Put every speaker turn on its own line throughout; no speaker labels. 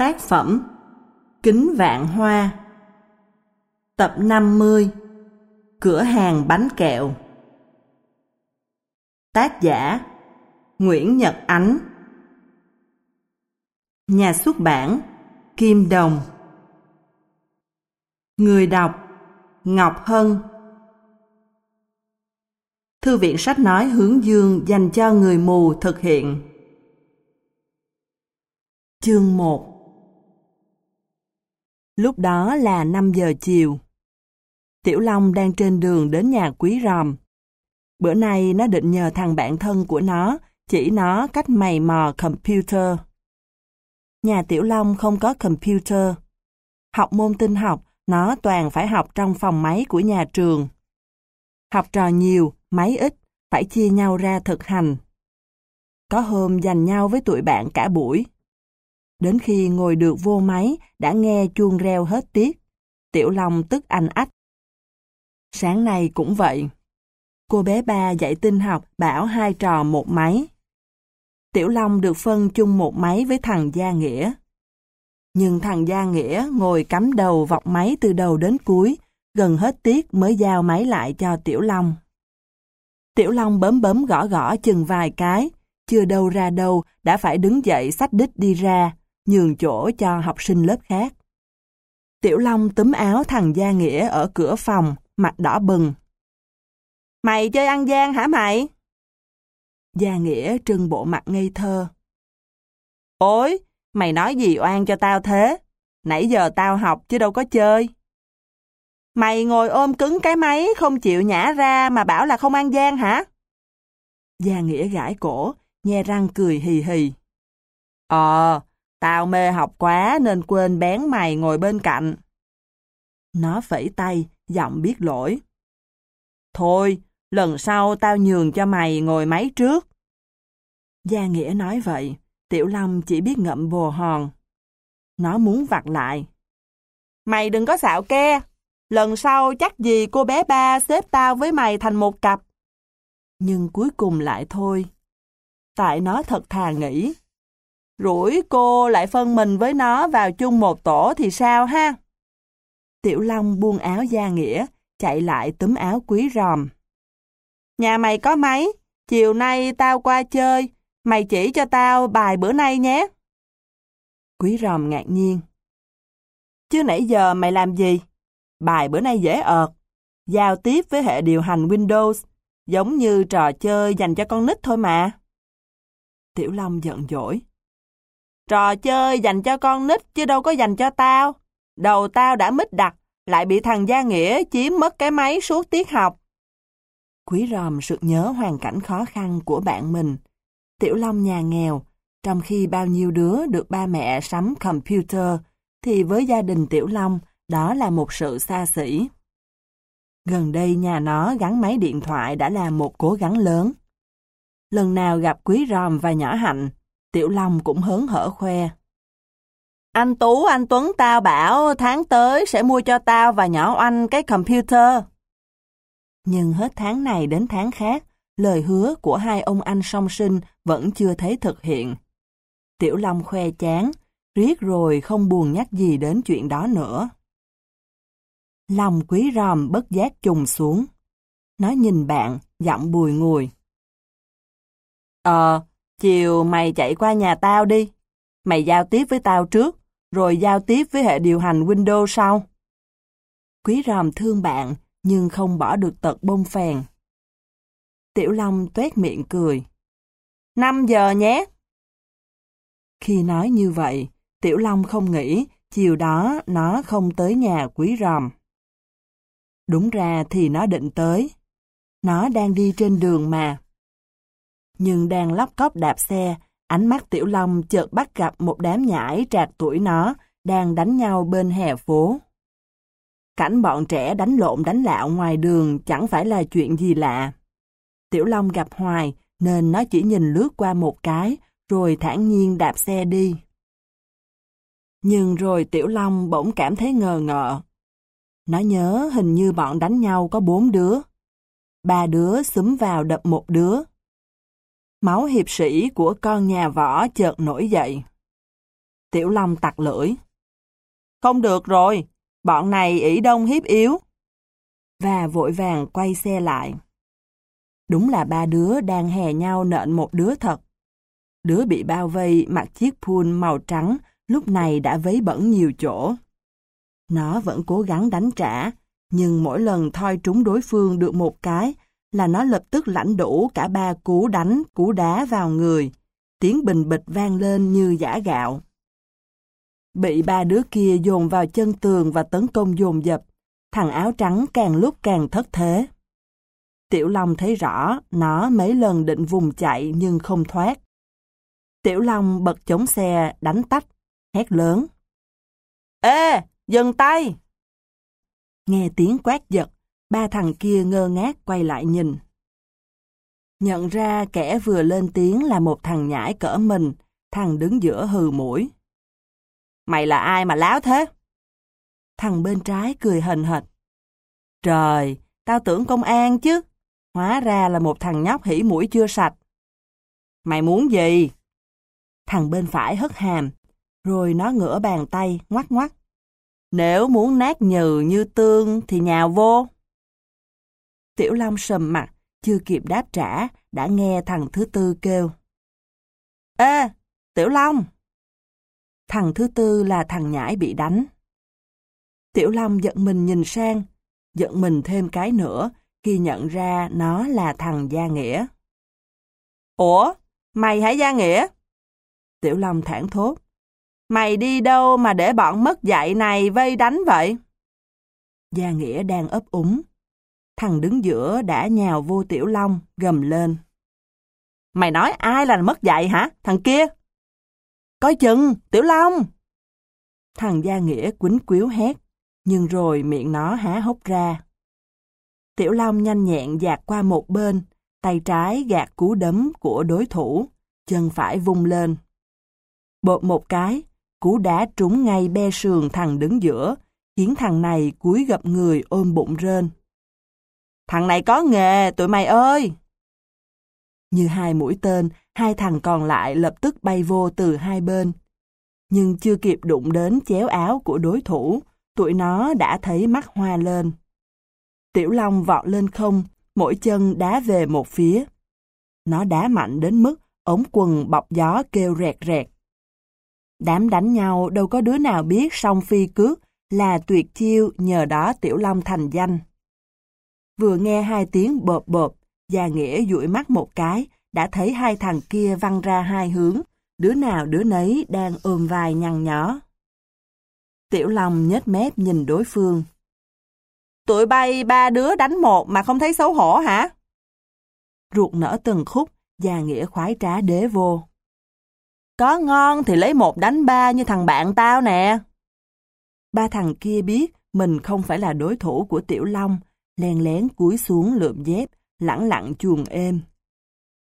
Tác phẩm Kính Vạn Hoa. Tập 50 Cửa hàng bánh kẹo. Tác giả Nguyễn Nhật Ánh. Nhà xuất bản Kim Đồng. Người đọc Ngọc Hân. Thư viện sách nói hướng dương dành cho người mù thực hiện. Chương 1 Lúc đó là 5 giờ chiều. Tiểu Long đang trên đường đến nhà quý ròm. Bữa nay nó định nhờ thằng bạn thân của nó chỉ nó cách mày mò computer. Nhà Tiểu Long không có computer. Học môn tin học, nó toàn phải học trong phòng máy của nhà trường. Học trò nhiều, máy ít, phải chia nhau ra thực hành. Có hôm dành nhau với tụi bạn cả buổi. Đến khi ngồi được vô máy, đã nghe chuông reo hết tiết. Tiểu Long tức anh ách. Sáng nay cũng vậy. Cô bé ba dạy tin học bảo hai trò một máy. Tiểu Long được phân chung một máy với thằng Gia Nghĩa. Nhưng thằng Gia Nghĩa ngồi cắm đầu vọc máy từ đầu đến cuối, gần hết tiết mới giao máy lại cho Tiểu Long. Tiểu Long bấm bấm gõ gõ chừng vài cái, chưa đâu ra đâu đã phải đứng dậy sách đích đi ra, nhường chỗ cho học sinh lớp khác. Tiểu Long túm áo thằng Gia Nghĩa ở cửa phòng, mặt đỏ bừng. Mày chơi ăn gian hả mày? Gia Nghĩa trưng bộ mặt ngây thơ. Ôi, mày nói gì oan cho tao thế? Nãy giờ tao học chứ đâu có chơi. Mày ngồi ôm cứng cái máy không chịu nhả ra mà bảo là không ăn gian hả? Gia Nghĩa gãi cổ, nhe răng cười hì hì. Ờ, Tao mê học quá nên quên bén mày ngồi bên cạnh. Nó phẩy tay, giọng biết lỗi. Thôi, lần sau tao nhường cho mày ngồi máy trước. Gia Nghĩa nói vậy, Tiểu Long chỉ biết ngậm bồ hòn. Nó muốn vặt lại. Mày đừng có xạo ke, lần sau chắc gì cô bé ba xếp tao với mày thành một cặp. Nhưng cuối cùng lại thôi. Tại nó thật thà nghĩ, rủi cô lại phân mình với nó vào chung một tổ thì sao ha? Tiểu Long buông áo Gia Nghĩa, chạy lại túm áo quý ròm. Nhà mày có máy, chiều nay tao qua chơi, mày chỉ cho tao bài bữa nay nhé. Quý ròm ngạc nhiên. Chứ nãy giờ mày làm gì? Bài bữa nay dễ ợt, giao tiếp với hệ điều hành Windows, giống như trò chơi dành cho con nít thôi mà. Tiểu Long giận dỗi. Trò chơi dành cho con nít chứ đâu có dành cho tao. Đầu tao đã mít đặt, lại bị thằng Gia Nghĩa chiếm mất cái máy suốt tiết học. Quý ròm sực nhớ hoàn cảnh khó khăn của bạn mình. Tiểu Long nhà nghèo, trong khi bao nhiêu đứa được ba mẹ sắm computer, thì với gia đình Tiểu Long, đó là một sự xa xỉ. Gần đây nhà nó gắn máy điện thoại đã là một cố gắng lớn. Lần nào gặp Quý Ròm và Nhỏ Hạnh, Tiểu Long cũng hớn hở khoe. Anh Tú, anh Tuấn tao bảo tháng tới sẽ mua cho tao và nhỏ anh cái computer. Nhưng hết tháng này đến tháng khác, lời hứa của hai ông anh song sinh vẫn chưa thấy thực hiện. Tiểu Long khoe chán, riết rồi không buồn nhắc gì đến chuyện đó nữa. Lòng quý ròm bất giác trùng xuống. Nó nhìn bạn, giọng bùi ngùi. Ờ, Chiều mày chạy qua nhà tao đi. Mày giao tiếp với tao trước, rồi giao tiếp với hệ điều hành Windows sau. Quý ròm thương bạn, nhưng không bỏ được tật bông phèn. Tiểu Long tuét miệng cười. 5 giờ nhé. Khi nói như vậy, Tiểu Long không nghĩ chiều đó nó không tới nhà quý ròm. Đúng ra thì nó định tới. Nó đang đi trên đường mà nhưng đang lóc cóp đạp xe, ánh mắt Tiểu Long chợt bắt gặp một đám nhãi trạc tuổi nó đang đánh nhau bên hè phố. Cảnh bọn trẻ đánh lộn đánh lạo ngoài đường chẳng phải là chuyện gì lạ. Tiểu Long gặp hoài nên nó chỉ nhìn lướt qua một cái rồi thản nhiên đạp xe đi. Nhưng rồi Tiểu Long bỗng cảm thấy ngờ ngợ. Nó nhớ hình như bọn đánh nhau có bốn đứa. Ba đứa xúm vào đập một đứa. Máu hiệp sĩ của con nhà võ chợt nổi dậy. Tiểu Long tặc lưỡi. Không được rồi, bọn này ỷ đông hiếp yếu. Và vội vàng quay xe lại. Đúng là ba đứa đang hè nhau nện một đứa thật. Đứa bị bao vây mặc chiếc phun màu trắng lúc này đã vấy bẩn nhiều chỗ. Nó vẫn cố gắng đánh trả, nhưng mỗi lần thoi trúng đối phương được một cái là nó lập tức lãnh đủ cả ba cú đánh, cú đá vào người. Tiếng bình bịch vang lên như giả gạo. Bị ba đứa kia dồn vào chân tường và tấn công dồn dập, thằng áo trắng càng lúc càng thất thế. Tiểu Long thấy rõ, nó mấy lần định vùng chạy nhưng không thoát. Tiểu Long bật chống xe, đánh tách, hét lớn. Ê, dừng tay! Nghe tiếng quát giật, ba thằng kia ngơ ngác quay lại nhìn. Nhận ra kẻ vừa lên tiếng là một thằng nhãi cỡ mình, thằng đứng giữa hừ mũi. Mày là ai mà láo thế? Thằng bên trái cười hần hệt. Trời, tao tưởng công an chứ. Hóa ra là một thằng nhóc hỉ mũi chưa sạch. Mày muốn gì? Thằng bên phải hất hàm, rồi nó ngửa bàn tay, ngoắt ngoắt. Nếu muốn nát nhừ như tương thì nhào vô. Tiểu Long sầm mặt, chưa kịp đáp trả, đã nghe thằng thứ tư kêu. Ê, Tiểu Long! Thằng thứ tư là thằng nhãi bị đánh. Tiểu Long giận mình nhìn sang, giận mình thêm cái nữa khi nhận ra nó là thằng Gia Nghĩa. Ủa, mày hả Gia Nghĩa? Tiểu Long thản thốt. Mày đi đâu mà để bọn mất dạy này vây đánh vậy? Gia Nghĩa đang ấp úng. Thằng đứng giữa đã nhào vô Tiểu Long, gầm lên. Mày nói ai là mất dạy hả? Thằng kia? Coi chừng, Tiểu Long! Thằng Gia Nghĩa quýnh quýu hét, nhưng rồi miệng nó há hốc ra. Tiểu Long nhanh nhẹn dạt qua một bên, tay trái gạt cú đấm của đối thủ, chân phải vung lên. Bột một cái, cú đá trúng ngay be sườn thằng đứng giữa, khiến thằng này cúi gập người ôm bụng rên. Thằng này có nghề, tụi mày ơi! Như hai mũi tên, hai thằng còn lại lập tức bay vô từ hai bên. Nhưng chưa kịp đụng đến chéo áo của đối thủ, tụi nó đã thấy mắt hoa lên. Tiểu Long vọt lên không, mỗi chân đá về một phía. Nó đá mạnh đến mức ống quần bọc gió kêu rẹt rẹt. Đám đánh nhau đâu có đứa nào biết song phi cước là tuyệt chiêu nhờ đó Tiểu Long thành danh. Vừa nghe hai tiếng bộp bộp, Gia Nghĩa dụi mắt một cái, đã thấy hai thằng kia văng ra hai hướng, đứa nào đứa nấy đang ôm vai nhăn nhó. Tiểu Long nhếch mép nhìn đối phương. Tụi bay ba đứa đánh một mà không thấy xấu hổ hả? Ruột nở từng khúc, Gia Nghĩa khoái trá đế vô. Có ngon thì lấy một đánh ba như thằng bạn tao nè. Ba thằng kia biết mình không phải là đối thủ của Tiểu Long, len lén cúi xuống lượm dép, lẳng lặng chuồng êm.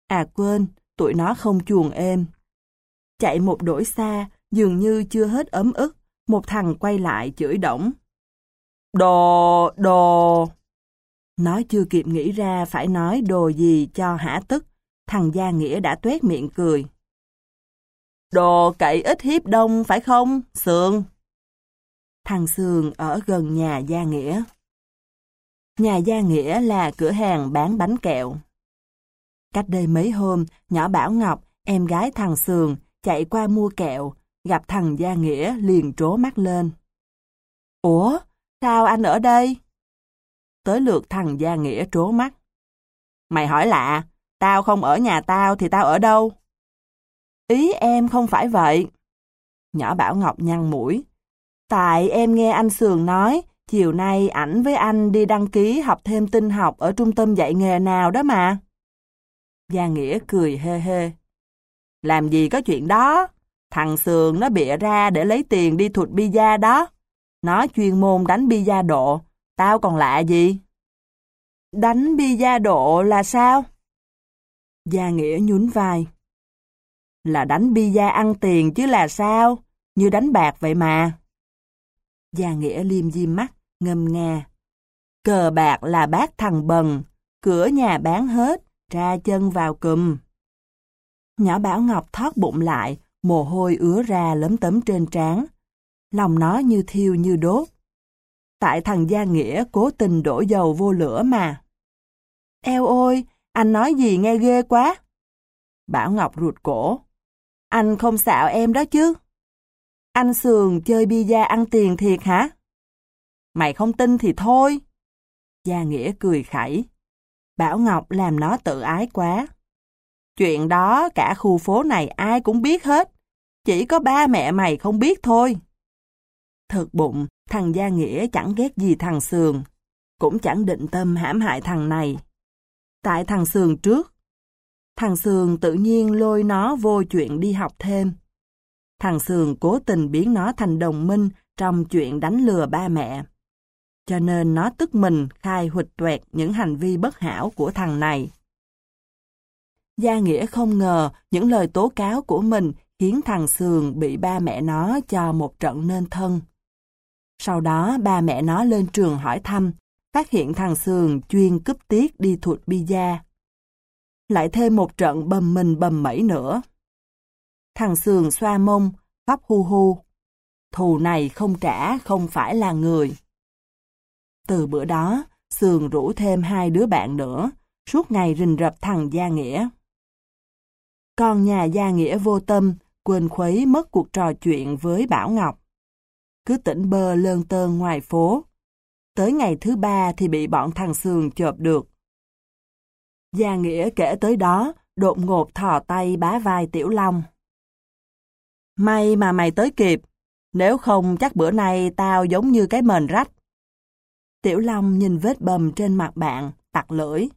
À quên, tụi nó không chuồng êm. Chạy một đổi xa, dường như chưa hết ấm ức, một thằng quay lại chửi đổng. Đồ, đồ. Nó chưa kịp nghĩ ra phải nói đồ gì cho hả tức, thằng Gia Nghĩa đã tuét miệng cười. Đồ cậy ít hiếp đông phải không, sường Thằng sường ở gần nhà Gia Nghĩa. Nhà Gia Nghĩa là cửa hàng bán bánh kẹo. Cách đây mấy hôm, nhỏ Bảo Ngọc, em gái thằng Sường chạy qua mua kẹo, gặp thằng Gia Nghĩa liền trố mắt lên. Ủa, sao anh ở đây? Tới lượt thằng Gia Nghĩa trố mắt. Mày hỏi lạ, tao không ở nhà tao thì tao ở đâu? Ý em không phải vậy. Nhỏ Bảo Ngọc nhăn mũi. Tại em nghe anh Sường nói, chiều nay ảnh với anh đi đăng ký học thêm tin học ở trung tâm dạy nghề nào đó mà. Gia Nghĩa cười hê hê. Làm gì có chuyện đó, thằng sường nó bịa ra để lấy tiền đi thụt bia đó. Nó chuyên môn đánh bia độ, tao còn lạ gì? Đánh bia độ là sao? Gia Nghĩa nhún vai. Là đánh bia ăn tiền chứ là sao? Như đánh bạc vậy mà. Gia Nghĩa liêm diêm mắt, ngâm nga. Cờ bạc là bác thằng bần, cửa nhà bán hết, ra chân vào cùm. Nhỏ Bảo Ngọc thoát bụng lại, mồ hôi ứa ra lấm tấm trên trán. Lòng nó như thiêu như đốt. Tại thằng Gia Nghĩa cố tình đổ dầu vô lửa mà. Eo ôi, anh nói gì nghe ghê quá. Bảo Ngọc rụt cổ. Anh không xạo em đó chứ. Anh Sườn chơi bia ăn tiền thiệt hả? Mày không tin thì thôi. Gia Nghĩa cười khẩy. Bảo Ngọc làm nó tự ái quá. Chuyện đó cả khu phố này ai cũng biết hết. Chỉ có ba mẹ mày không biết thôi. Thực bụng, thằng Gia Nghĩa chẳng ghét gì thằng Sườn. Cũng chẳng định tâm hãm hại thằng này. Tại thằng Sườn trước, thằng Sườn tự nhiên lôi nó vô chuyện đi học thêm. Thằng Sườn cố tình biến nó thành đồng minh trong chuyện đánh lừa ba mẹ. Cho nên nó tức mình khai huỵch tuẹt những hành vi bất hảo của thằng này. Gia Nghĩa không ngờ những lời tố cáo của mình khiến thằng Sườn bị ba mẹ nó cho một trận nên thân. Sau đó ba mẹ nó lên trường hỏi thăm, phát hiện thằng Sườn chuyên cướp tiết đi thuộc pizza. Lại thêm một trận bầm mình bầm mẩy nữa. Thằng Sườn xoa mông, khóc hu hu. Thù này không trả không phải là người. Từ bữa đó, Sườn rủ thêm hai đứa bạn nữa, suốt ngày rình rập thằng Gia Nghĩa. Con nhà Gia Nghĩa vô tâm, quên khuấy mất cuộc trò chuyện với Bảo Ngọc. Cứ tỉnh bơ lơn tơn ngoài phố. Tới ngày thứ ba thì bị bọn thằng Sườn chộp được. Gia Nghĩa kể tới đó, đột ngột thò tay bá vai Tiểu Long. May mà mày tới kịp, nếu không chắc bữa nay tao giống như cái mền rách. Tiểu Long nhìn vết bầm trên mặt bạn, tặc lưỡi.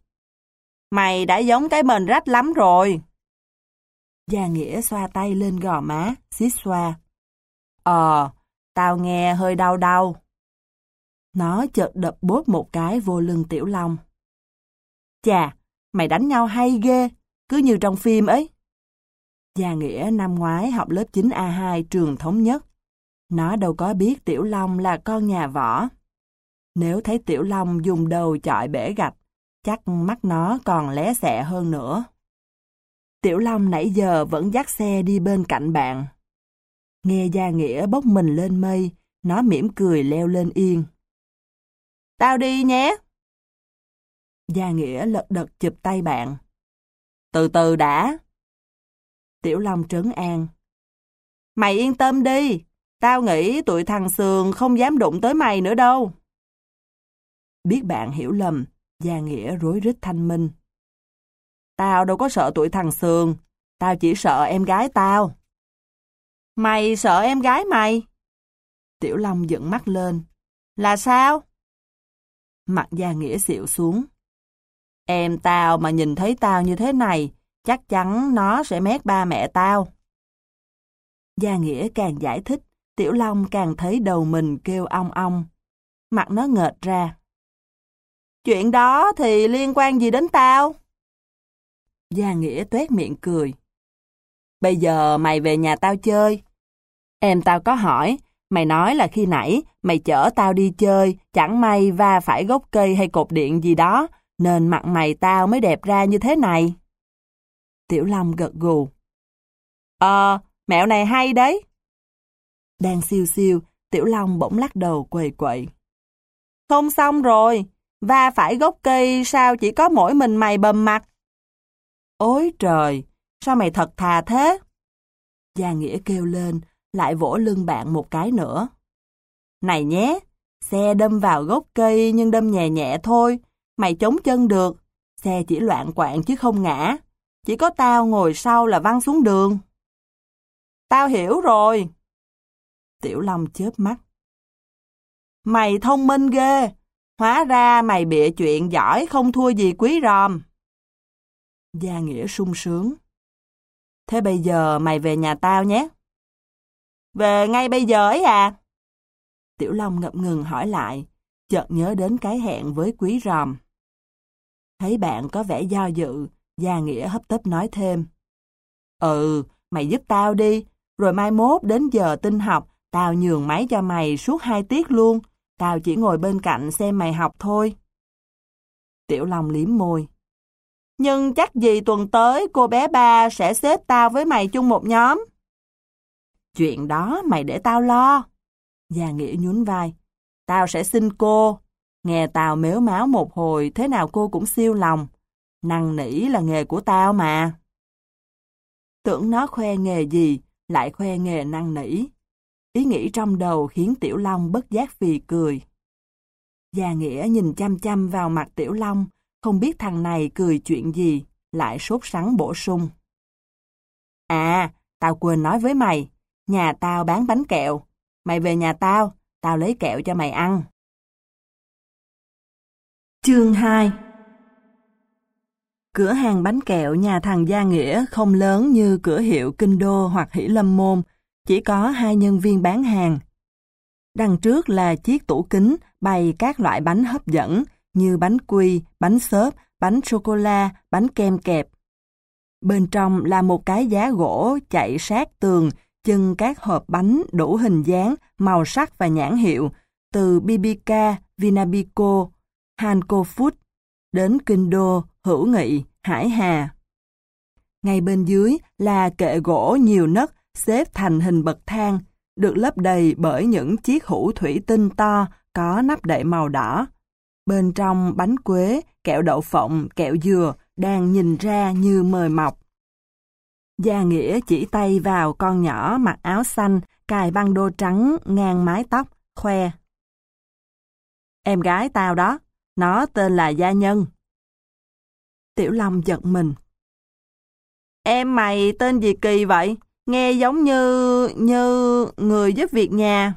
Mày đã giống cái mền rách lắm rồi. Gia Nghĩa xoa tay lên gò má, xít xoa. Ờ, tao nghe hơi đau đau. Nó chợt đập bốt một cái vô lưng Tiểu Long. Chà, mày đánh nhau hay ghê, cứ như trong phim ấy. Gia Nghĩa năm ngoái học lớp 9A2 trường thống nhất. Nó đâu có biết Tiểu Long là con nhà võ. Nếu thấy Tiểu Long dùng đầu chọi bể gạch, chắc mắt nó còn lé xẹ hơn nữa. Tiểu Long nãy giờ vẫn dắt xe đi bên cạnh bạn. Nghe Gia Nghĩa bốc mình lên mây, nó mỉm cười leo lên yên. Tao đi nhé. Gia Nghĩa lật đật chụp tay bạn. Từ từ đã. Tiểu Long trấn an. Mày yên tâm đi, tao nghĩ tụi thằng Sườn không dám đụng tới mày nữa đâu. Biết bạn hiểu lầm, Gia Nghĩa rối rít thanh minh. Tao đâu có sợ tụi thằng Sườn, tao chỉ sợ em gái tao. Mày sợ em gái mày? Tiểu Long dựng mắt lên. Là sao? Mặt Gia Nghĩa xịu xuống. Em tao mà nhìn thấy tao như thế này, chắc chắn nó sẽ mét ba mẹ tao. Gia Nghĩa càng giải thích, Tiểu Long càng thấy đầu mình kêu ong ong. Mặt nó ngợt ra. Chuyện đó thì liên quan gì đến tao? Gia Nghĩa tuét miệng cười. Bây giờ mày về nhà tao chơi. Em tao có hỏi, mày nói là khi nãy mày chở tao đi chơi, chẳng may va phải gốc cây hay cột điện gì đó, nên mặt mày tao mới đẹp ra như thế này. Tiểu Long gật gù. Ờ, mẹo này hay đấy. Đang siêu siêu, Tiểu Long bỗng lắc đầu quầy quậy. Không xong rồi, va phải gốc cây sao chỉ có mỗi mình mày bầm mặt. Ôi trời, sao mày thật thà thế? Gia Nghĩa kêu lên, lại vỗ lưng bạn một cái nữa. Này nhé, xe đâm vào gốc cây nhưng đâm nhẹ nhẹ thôi, mày chống chân được, xe chỉ loạn quạng chứ không ngã. Chỉ có tao ngồi sau là văng xuống đường. Tao hiểu rồi. Tiểu Long chớp mắt. Mày thông minh ghê, hóa ra mày bịa chuyện giỏi không thua gì quý ròm. Gia Nghĩa sung sướng. Thế bây giờ mày về nhà tao nhé. Về ngay bây giờ ấy à? Tiểu Long ngập ngừng hỏi lại, chợt nhớ đến cái hẹn với quý ròm. Thấy bạn có vẻ do dự, Gia Nghĩa hấp tấp nói thêm. Ừ, mày giúp tao đi, rồi mai mốt đến giờ tinh học, tao nhường máy cho mày suốt hai tiết luôn, tao chỉ ngồi bên cạnh xem mày học thôi. Tiểu Long liếm môi. Nhưng chắc gì tuần tới cô bé ba sẽ xếp tao với mày chung một nhóm. Chuyện đó mày để tao lo. già Nghĩa nhún vai. Tao sẽ xin cô. Nghe tao mếu máu một hồi, thế nào cô cũng siêu lòng. Năng nỉ là nghề của tao mà. Tưởng nó khoe nghề gì, lại khoe nghề năng nỉ. Ý nghĩ trong đầu khiến Tiểu Long bất giác phì cười. Gia Nghĩa nhìn chăm chăm vào mặt Tiểu Long, không biết thằng này cười chuyện gì, lại sốt sắng bổ sung. À, tao quên nói với mày, nhà tao bán bánh kẹo. Mày về nhà tao, tao lấy kẹo cho mày ăn. Chương 2 Cửa hàng bánh kẹo nhà thằng Gia Nghĩa không lớn như cửa hiệu Kinh Đô hoặc Hỷ Lâm Môn, chỉ có hai nhân viên bán hàng. Đằng trước là chiếc tủ kính bày các loại bánh hấp dẫn như bánh quy, bánh xốp, bánh sô-cô-la, bánh kem kẹp. Bên trong là một cái giá gỗ chạy sát tường, chưng các hộp bánh đủ hình dáng, màu sắc và nhãn hiệu, từ Bibica, Vinabico, Hanco Food, đến Kinh Đô, Hữu Nghị, Hải Hà. Ngay bên dưới là kệ gỗ nhiều nấc xếp thành hình bậc thang, được lấp đầy bởi những chiếc hũ thủy tinh to có nắp đậy màu đỏ. Bên trong bánh quế, kẹo đậu phộng, kẹo dừa đang nhìn ra như mời mọc. Gia Nghĩa chỉ tay vào con nhỏ mặc áo xanh, cài băng đô trắng ngang mái tóc, khoe. Em gái tao đó, nó tên là Gia Nhân. Tiểu Long giật mình. Em mày tên gì kỳ vậy? Nghe giống như... như người giúp việc nhà.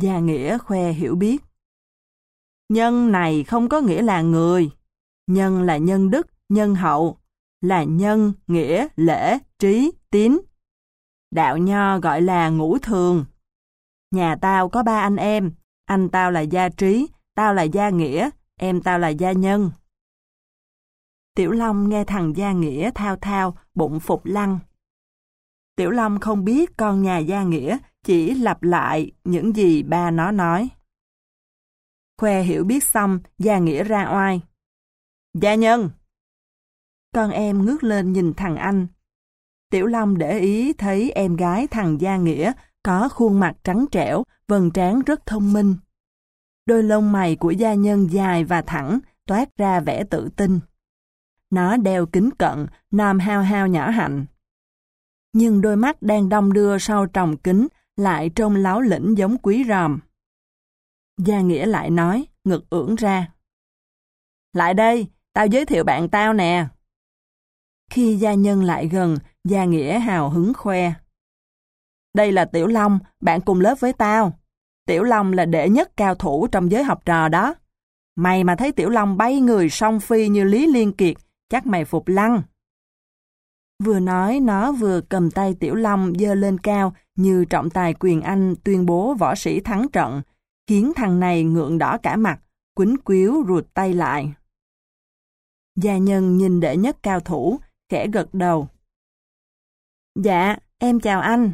Gia Nghĩa khoe hiểu biết. Nhân này không có nghĩa là người. Nhân là nhân đức, nhân hậu. Là nhân, nghĩa, lễ, trí, tín. Đạo nho gọi là ngũ thường. Nhà tao có ba anh em. Anh tao là gia trí, tao là gia nghĩa, em tao là gia nhân. Tiểu Long nghe thằng Gia Nghĩa thao thao, bụng phục lăng. Tiểu Long không biết con nhà Gia Nghĩa chỉ lặp lại những gì ba nó nói. Khoe hiểu biết xong, Gia Nghĩa ra oai. Gia nhân! Con em ngước lên nhìn thằng anh. Tiểu Long để ý thấy em gái thằng Gia Nghĩa có khuôn mặt trắng trẻo, vầng trán rất thông minh. Đôi lông mày của gia nhân dài và thẳng, toát ra vẻ tự tin. Nó đeo kính cận, nam hao hao nhỏ hạnh. Nhưng đôi mắt đang đong đưa sau tròng kính lại trông láo lĩnh giống quý ròm. Gia Nghĩa lại nói, ngực ưỡn ra. Lại đây, tao giới thiệu bạn tao nè. Khi gia nhân lại gần, Gia Nghĩa hào hứng khoe. Đây là Tiểu Long, bạn cùng lớp với tao. Tiểu Long là đệ nhất cao thủ trong giới học trò đó. Mày mà thấy Tiểu Long bay người song phi như Lý Liên Kiệt, chắc mày phục lăng. Vừa nói nó vừa cầm tay Tiểu Long dơ lên cao như trọng tài quyền Anh tuyên bố võ sĩ thắng trận, khiến thằng này ngượng đỏ cả mặt, quýnh quýu ruột tay lại. Gia nhân nhìn đệ nhất cao thủ, khẽ gật đầu. Dạ, em chào anh.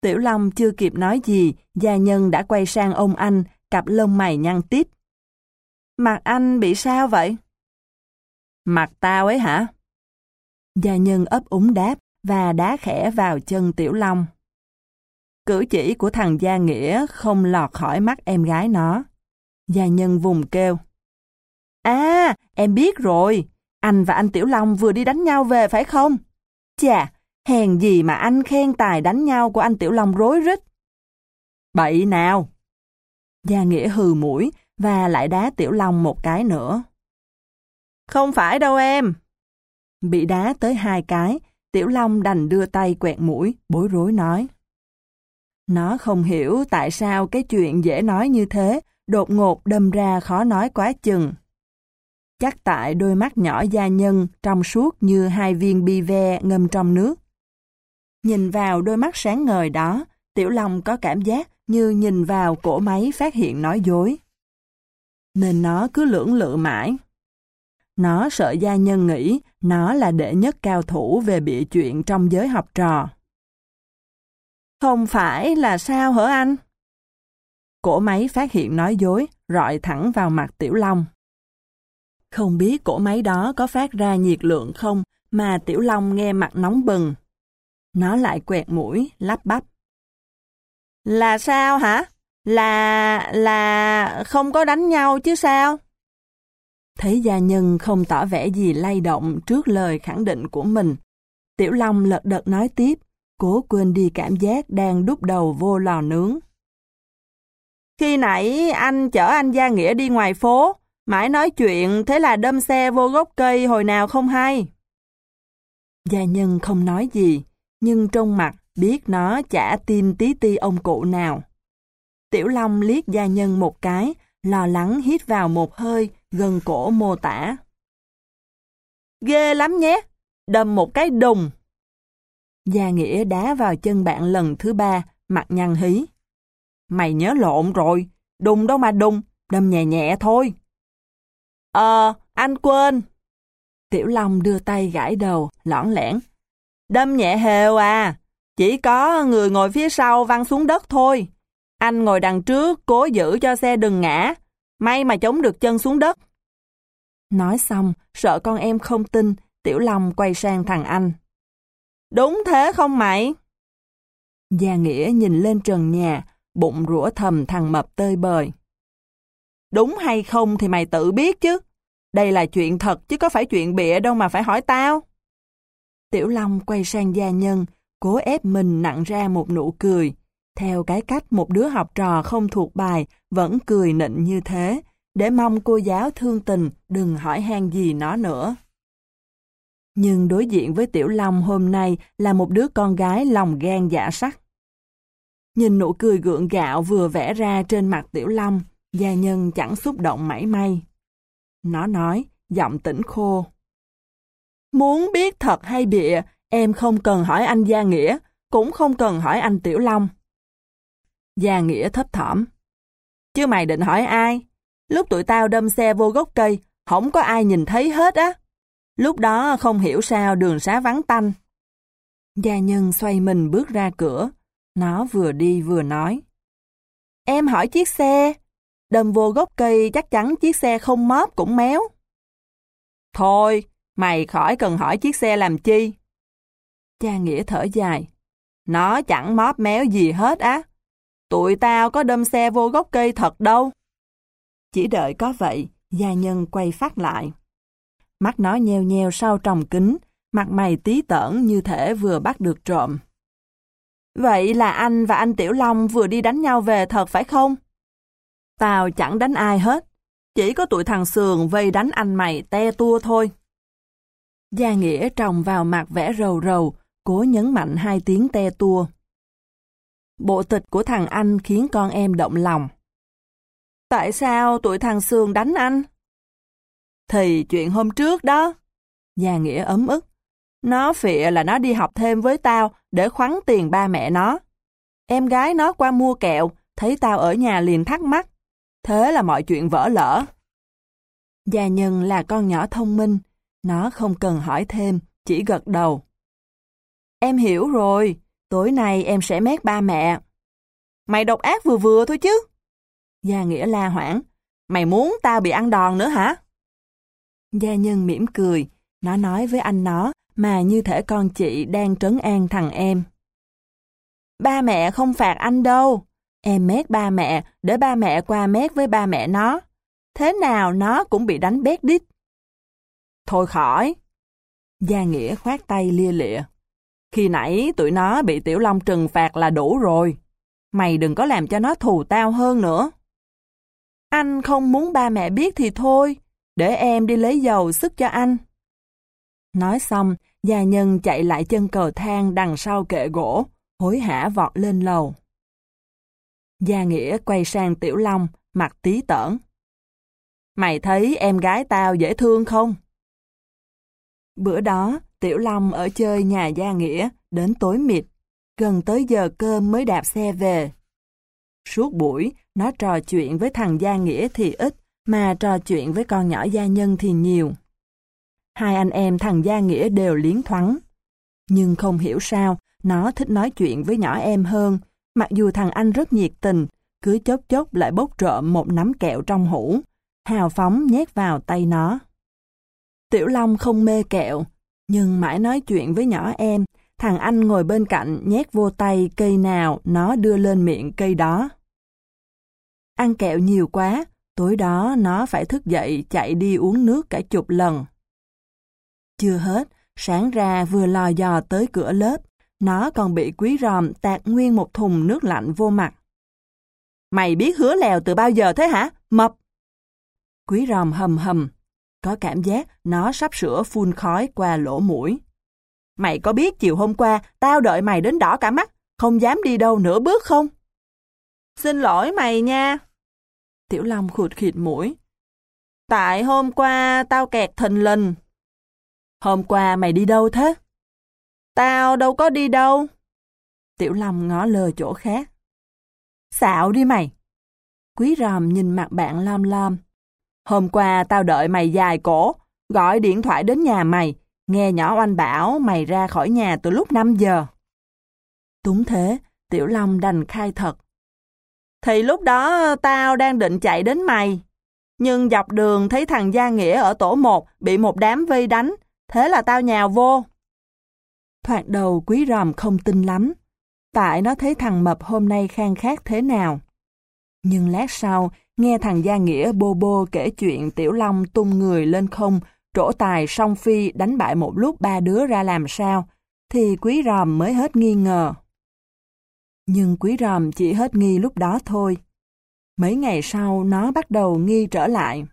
Tiểu Long chưa kịp nói gì, gia nhân đã quay sang ông anh, cặp lông mày nhăn tít. Mặt anh bị sao vậy? Mặt tao ấy hả? Gia nhân ấp úng đáp và đá khẽ vào chân Tiểu Long. Cử chỉ của thằng Gia Nghĩa không lọt khỏi mắt em gái nó. Gia nhân vùng kêu. À, em biết rồi. Anh và anh Tiểu Long vừa đi đánh nhau về phải không? Chà, hèn gì mà anh khen tài đánh nhau của anh Tiểu Long rối rít. Bậy nào! Gia Nghĩa hừ mũi và lại đá Tiểu Long một cái nữa. Không phải đâu em. Bị đá tới hai cái, Tiểu Long đành đưa tay quẹt mũi, bối rối nói. Nó không hiểu tại sao cái chuyện dễ nói như thế đột ngột đâm ra khó nói quá chừng. Chắc tại đôi mắt nhỏ gia nhân trong suốt như hai viên bi ve ngâm trong nước. Nhìn vào đôi mắt sáng ngời đó, Tiểu Long có cảm giác như nhìn vào cổ máy phát hiện nói dối. Nên nó cứ lưỡng lự mãi. Nó sợ gia nhân nghĩ nó là đệ nhất cao thủ về bịa chuyện trong giới học trò. Không phải là sao hả anh? Cổ máy phát hiện nói dối, rọi thẳng vào mặt Tiểu Long. Không biết cổ máy đó có phát ra nhiệt lượng không mà Tiểu Long nghe mặt nóng bừng. Nó lại quẹt mũi, lắp bắp. Là sao hả? Là... là... không có đánh nhau chứ sao? Thấy gia nhân không tỏ vẻ gì lay động trước lời khẳng định của mình. Tiểu Long lật đật nói tiếp, cố quên đi cảm giác đang đút đầu vô lò nướng. Khi nãy anh chở anh Gia Nghĩa đi ngoài phố, mãi nói chuyện thế là đâm xe vô gốc cây hồi nào không hay. Gia nhân không nói gì, nhưng trong mặt biết nó chả tin tí ti ông cụ nào. Tiểu Long liếc gia nhân một cái, lo lắng hít vào một hơi, gần cổ mô tả. Ghê lắm nhé, đâm một cái đùng. Gia Nghĩa đá vào chân bạn lần thứ ba, mặt nhăn hí. Mày nhớ lộn rồi, đùng đâu mà đùng, đâm nhẹ nhẹ thôi. Ờ, anh quên. Tiểu Long đưa tay gãi đầu, lõn lẻn. Đâm nhẹ hều à, chỉ có người ngồi phía sau văng xuống đất thôi. Anh ngồi đằng trước cố giữ cho xe đừng ngã, may mà chống được chân xuống đất. Nói xong, sợ con em không tin, Tiểu Long quay sang thằng anh. Đúng thế không mày? Gia Nghĩa nhìn lên trần nhà, bụng rủa thầm thằng mập tơi bời. Đúng hay không thì mày tự biết chứ. Đây là chuyện thật chứ có phải chuyện bịa đâu mà phải hỏi tao. Tiểu Long quay sang gia nhân, cố ép mình nặng ra một nụ cười. Theo cái cách một đứa học trò không thuộc bài vẫn cười nịnh như thế, để mong cô giáo thương tình đừng hỏi han gì nó nữa. Nhưng đối diện với Tiểu Long hôm nay là một đứa con gái lòng gan dạ sắc. Nhìn nụ cười gượng gạo vừa vẽ ra trên mặt Tiểu Long, gia nhân chẳng xúc động mảy may. Nó nói, giọng tỉnh khô. Muốn biết thật hay bịa, em không cần hỏi anh Gia Nghĩa, cũng không cần hỏi anh Tiểu Long. Gia Nghĩa thấp thỏm. Chứ mày định hỏi ai? Lúc tụi tao đâm xe vô gốc cây, không có ai nhìn thấy hết á. Lúc đó không hiểu sao đường xá vắng tanh. Gia nhân xoay mình bước ra cửa. Nó vừa đi vừa nói. Em hỏi chiếc xe. Đâm vô gốc cây chắc chắn chiếc xe không móp cũng méo. Thôi, mày khỏi cần hỏi chiếc xe làm chi. Cha Nghĩa thở dài. Nó chẳng móp méo gì hết á. Tụi tao có đâm xe vô gốc cây thật đâu. Chỉ đợi có vậy, gia nhân quay phát lại. Mắt nó nheo nheo sau tròng kính, mặt mày tí tởn như thể vừa bắt được trộm. Vậy là anh và anh Tiểu Long vừa đi đánh nhau về thật phải không? Tao chẳng đánh ai hết, chỉ có tụi thằng Sườn vây đánh anh mày te tua thôi. Gia Nghĩa trồng vào mặt vẽ rầu rầu, cố nhấn mạnh hai tiếng te tua. Bộ tịch của thằng anh khiến con em động lòng. Tại sao tụi thằng Sương đánh anh? Thì chuyện hôm trước đó. Gia Nghĩa ấm ức. Nó phịa là nó đi học thêm với tao để khoắn tiền ba mẹ nó. Em gái nó qua mua kẹo, thấy tao ở nhà liền thắc mắc. Thế là mọi chuyện vỡ lỡ. Gia nhân là con nhỏ thông minh, nó không cần hỏi thêm, chỉ gật đầu. Em hiểu rồi, tối nay em sẽ mét ba mẹ. Mày độc ác vừa vừa thôi chứ. Gia Nghĩa la hoảng, mày muốn tao bị ăn đòn nữa hả? Gia nhân mỉm cười, nó nói với anh nó mà như thể con chị đang trấn an thằng em. Ba mẹ không phạt anh đâu. Em mét ba mẹ để ba mẹ qua mét với ba mẹ nó. Thế nào nó cũng bị đánh bét đít. Thôi khỏi. Gia Nghĩa khoát tay lia lịa. Khi nãy tụi nó bị Tiểu Long trừng phạt là đủ rồi. Mày đừng có làm cho nó thù tao hơn nữa. Anh không muốn ba mẹ biết thì thôi, để em đi lấy dầu sức cho anh. Nói xong, gia nhân chạy lại chân cầu thang đằng sau kệ gỗ, hối hả vọt lên lầu. Gia Nghĩa quay sang Tiểu Long, mặt tí tởn. Mày thấy em gái tao dễ thương không? Bữa đó, Tiểu Long ở chơi nhà Gia Nghĩa đến tối mịt, gần tới giờ cơm mới đạp xe về. Suốt buổi, nó trò chuyện với thằng Gia Nghĩa thì ít, mà trò chuyện với con nhỏ Gia Nhân thì nhiều. Hai anh em thằng Gia Nghĩa đều liến thoáng. Nhưng không hiểu sao, nó thích nói chuyện với nhỏ em hơn, mặc dù thằng anh rất nhiệt tình, cứ chốc chốc lại bốc trộm một nắm kẹo trong hũ, hào phóng nhét vào tay nó. Tiểu Long không mê kẹo, nhưng mãi nói chuyện với nhỏ em, thằng anh ngồi bên cạnh nhét vô tay cây nào nó đưa lên miệng cây đó. Ăn kẹo nhiều quá, tối đó nó phải thức dậy chạy đi uống nước cả chục lần. Chưa hết, sáng ra vừa lò dò tới cửa lớp, nó còn bị quý ròm tạt nguyên một thùng nước lạnh vô mặt. Mày biết hứa lèo từ bao giờ thế hả, mập? Quý ròm hầm hầm, có cảm giác nó sắp sửa phun khói qua lỗ mũi. Mày có biết chiều hôm qua tao đợi mày đến đỏ cả mắt, không dám đi đâu nửa bước không? Xin lỗi mày nha. Tiểu Long khụt khịt mũi. Tại hôm qua tao kẹt thình lình. Hôm qua mày đi đâu thế? Tao đâu có đi đâu. Tiểu Long ngó lơ chỗ khác. Xạo đi mày. Quý ròm nhìn mặt bạn lam lam. Hôm qua tao đợi mày dài cổ, gọi điện thoại đến nhà mày, nghe nhỏ oanh bảo mày ra khỏi nhà từ lúc 5 giờ. đúng thế, Tiểu Long đành khai thật. Thì lúc đó tao đang định chạy đến mày. Nhưng dọc đường thấy thằng Gia Nghĩa ở tổ 1 bị một đám vây đánh, thế là tao nhào vô. Thoạt đầu quý ròm không tin lắm, tại nó thấy thằng Mập hôm nay khang khác thế nào. Nhưng lát sau, nghe thằng Gia Nghĩa bô bô kể chuyện Tiểu Long tung người lên không, trổ tài song phi đánh bại một lúc ba đứa ra làm sao, thì quý ròm mới hết nghi ngờ. Nhưng quý ròm chỉ hết nghi lúc đó thôi. Mấy ngày sau nó bắt đầu nghi trở lại.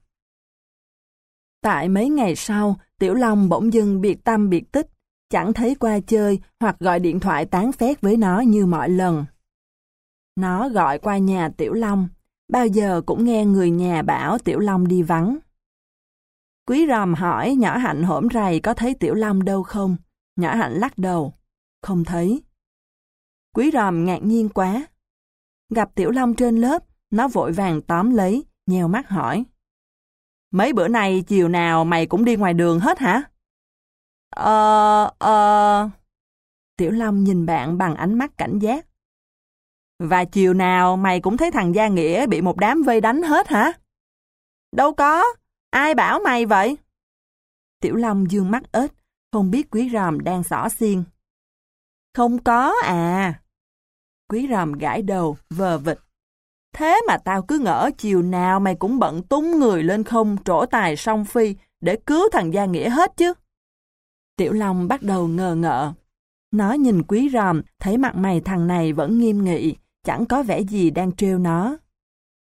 Tại mấy ngày sau, Tiểu Long bỗng dưng biệt tâm biệt tích, chẳng thấy qua chơi hoặc gọi điện thoại tán phét với nó như mọi lần. Nó gọi qua nhà Tiểu Long, bao giờ cũng nghe người nhà bảo Tiểu Long đi vắng. Quý ròm hỏi nhỏ hạnh hổm rày có thấy Tiểu Long đâu không? Nhỏ hạnh lắc đầu. Không thấy. Quý ròm ngạc nhiên quá. Gặp Tiểu Long trên lớp, nó vội vàng tóm lấy, nheo mắt hỏi. Mấy bữa nay chiều nào mày cũng đi ngoài đường hết hả? Ờ, ờ... Tiểu Long nhìn bạn bằng ánh mắt cảnh giác. Và chiều nào mày cũng thấy thằng Gia Nghĩa bị một đám vây đánh hết hả? Đâu có, ai bảo mày vậy? Tiểu Long dương mắt ếch, không biết quý ròm đang xỏ xiên. Không có à. Quý ròm gãi đầu, vờ vịt. Thế mà tao cứ ngỡ chiều nào mày cũng bận tung người lên không trổ tài song phi để cứu thằng Gia Nghĩa hết chứ. Tiểu Long bắt đầu ngờ ngợ. Nó nhìn quý ròm, thấy mặt mày thằng này vẫn nghiêm nghị, chẳng có vẻ gì đang trêu nó.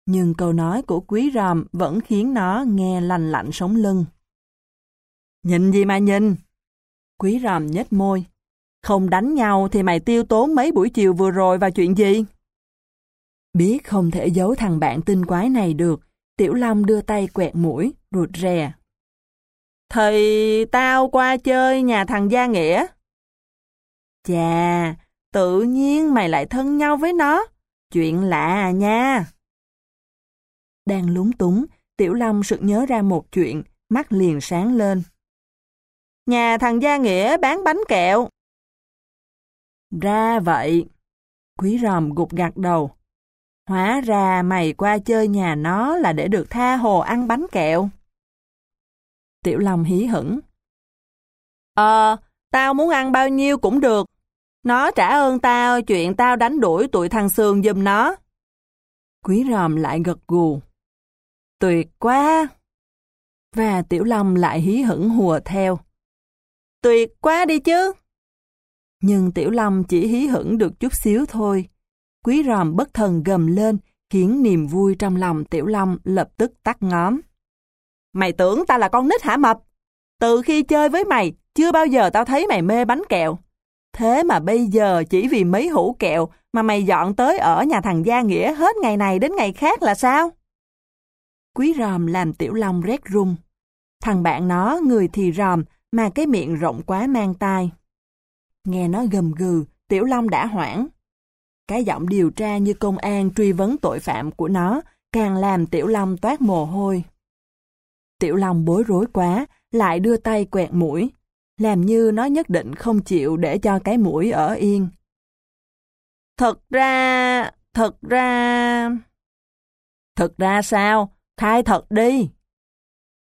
Nhưng câu nói của quý ròm vẫn khiến nó nghe lành lạnh sống lưng. Nhìn gì mà nhìn? Quý ròm nhếch môi. Không đánh nhau thì mày tiêu tốn mấy buổi chiều vừa rồi vào chuyện gì? Biết không thể giấu thằng bạn tinh quái này được, Tiểu Long đưa tay quẹt mũi, rụt rè. Thì tao qua chơi nhà thằng Gia Nghĩa. Chà, tự nhiên mày lại thân nhau với nó. Chuyện lạ à nha. Đang lúng túng, Tiểu Long sực nhớ ra một chuyện, mắt liền sáng lên. Nhà thằng Gia Nghĩa bán bánh kẹo. Ra vậy. Quý ròm gục gặt đầu. Hóa ra mày qua chơi nhà nó là để được tha hồ ăn bánh kẹo. Tiểu Long hí hửng. Ờ, tao muốn ăn bao nhiêu cũng được. Nó trả ơn tao chuyện tao đánh đuổi tụi thằng Sương giùm nó. Quý ròm lại gật gù. Tuyệt quá! Và Tiểu Long lại hí hửng hùa theo. Tuyệt quá đi chứ! Nhưng Tiểu Long chỉ hí hửng được chút xíu thôi. Quý ròm bất thần gầm lên, khiến niềm vui trong lòng Tiểu Long lập tức tắt ngóm. Mày tưởng ta là con nít hả mập? Từ khi chơi với mày, chưa bao giờ tao thấy mày mê bánh kẹo. Thế mà bây giờ chỉ vì mấy hũ kẹo mà mày dọn tới ở nhà thằng Gia Nghĩa hết ngày này đến ngày khác là sao? Quý ròm làm tiểu long rét rung. Thằng bạn nó người thì ròm mà cái miệng rộng quá mang tai. Nghe nó gầm gừ, tiểu long đã hoảng. Cái giọng điều tra như công an truy vấn tội phạm của nó càng làm tiểu long toát mồ hôi. Tiểu Long bối rối quá, lại đưa tay quẹt mũi, làm như nó nhất định không chịu để cho cái mũi ở yên. Thật ra, thật ra... Thật ra sao? Khai thật đi!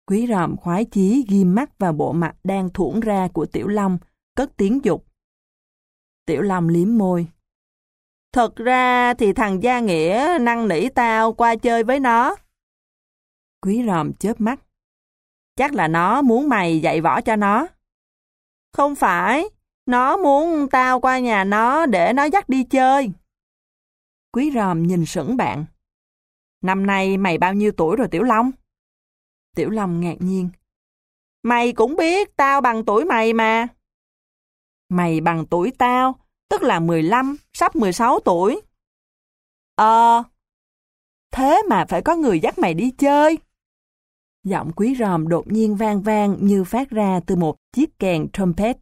Quý ròm khoái chí ghim mắt vào bộ mặt đang thủng ra của Tiểu Long, cất tiếng dục. Tiểu Long liếm môi. Thật ra thì thằng Gia Nghĩa năn nỉ tao qua chơi với nó. Quý ròm chớp mắt. Chắc là nó muốn mày dạy võ cho nó. Không phải, nó muốn tao qua nhà nó để nó dắt đi chơi. Quý ròm nhìn sững bạn. Năm nay mày bao nhiêu tuổi rồi Tiểu Long? Tiểu Long ngạc nhiên. Mày cũng biết tao bằng tuổi mày mà. Mày bằng tuổi tao, tức là 15, sắp 16 tuổi. Ờ, thế mà phải có người dắt mày đi chơi. Giọng quý ròm đột nhiên vang vang như phát ra từ một chiếc kèn trumpet.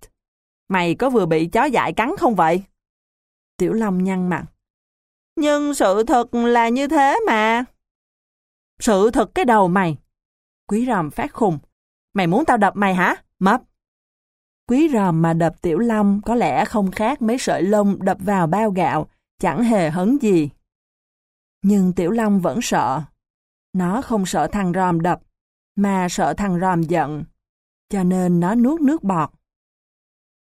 Mày có vừa bị chó dại cắn không vậy? Tiểu Long nhăn mặt. Nhưng sự thật là như thế mà. Sự thật cái đầu mày. Quý ròm phát khùng. Mày muốn tao đập mày hả? Mập. Quý ròm mà đập Tiểu Long có lẽ không khác mấy sợi lông đập vào bao gạo, chẳng hề hấn gì. Nhưng Tiểu Long vẫn sợ. Nó không sợ thằng ròm đập, mà sợ thằng ròm giận. Cho nên nó nuốt nước bọt.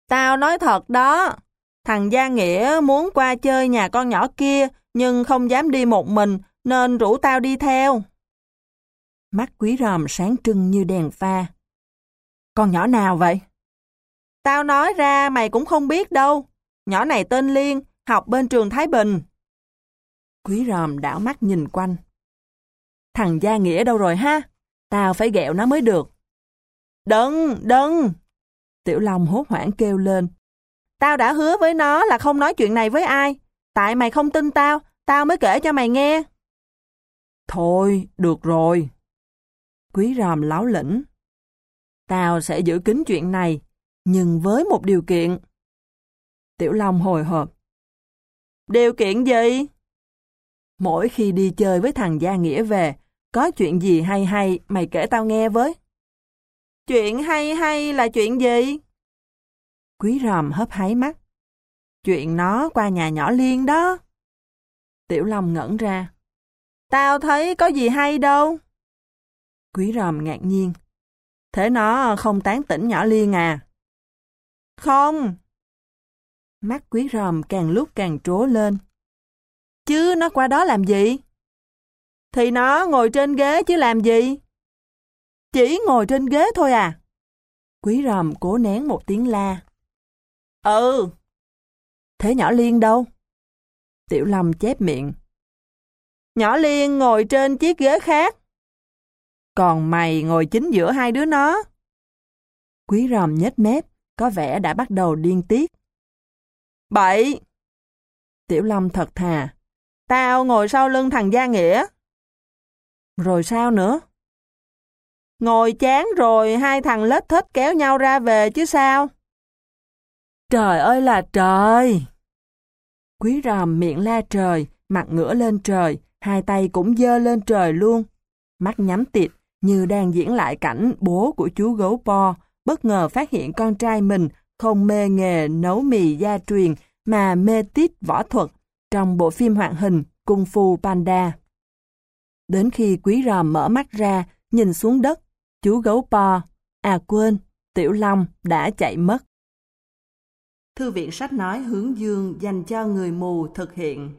Tao nói thật đó, thằng Gia Nghĩa muốn qua chơi nhà con nhỏ kia, nhưng không dám đi một mình, nên rủ tao đi theo. Mắt quý ròm sáng trưng như đèn pha. Con nhỏ nào vậy? Tao nói ra mày cũng không biết đâu. Nhỏ này tên Liên, học bên trường Thái Bình. Quý ròm đảo mắt nhìn quanh. Thằng Gia Nghĩa đâu rồi ha? Tao phải ghẹo nó mới được. Đừng, đừng! Tiểu Long hốt hoảng kêu lên. Tao đã hứa với nó là không nói chuyện này với ai. Tại mày không tin tao, tao mới kể cho mày nghe. Thôi, được rồi. Quý ròm láo lĩnh. Tao sẽ giữ kín chuyện này, nhưng với một điều kiện. Tiểu Long hồi hộp. Điều kiện gì? Mỗi khi đi chơi với thằng Gia Nghĩa về, có chuyện gì hay hay mày kể tao nghe với. Chuyện hay hay là chuyện gì? Quý ròm hấp háy mắt. Chuyện nó qua nhà nhỏ Liên đó. Tiểu Long ngẩn ra. Tao thấy có gì hay đâu. Quý ròm ngạc nhiên. Thế nó không tán tỉnh nhỏ Liên à? Không. Mắt quý ròm càng lúc càng trố lên. Chứ nó qua đó làm gì? Thì nó ngồi trên ghế chứ làm gì? Chỉ ngồi trên ghế thôi à? Quý ròm cố nén một tiếng la. Ừ. Thế nhỏ Liên đâu? Tiểu Lâm chép miệng. Nhỏ Liên ngồi trên chiếc ghế khác. Còn mày ngồi chính giữa hai đứa nó. Quý ròm nhếch mép, có vẻ đã bắt đầu điên tiết. Bậy! Tiểu Lâm thật thà. Tao ngồi sau lưng thằng Gia Nghĩa. Rồi sao nữa? Ngồi chán rồi hai thằng lết thích kéo nhau ra về chứ sao? Trời ơi là trời! Quý ròm miệng la trời, mặt ngửa lên trời, hai tay cũng dơ lên trời luôn. Mắt nhắm tịt, như đang diễn lại cảnh bố của chú gấu po, bất ngờ phát hiện con trai mình không mê nghề nấu mì gia truyền mà mê tít võ thuật trong bộ phim hoạt hình Kung Fu Panda. Đến khi quý ròm mở mắt ra, nhìn xuống đất, chú gấu po, à quên, Tiểu Long đã chạy mất. Thư viện sách nói hướng dương dành cho người mù thực hiện.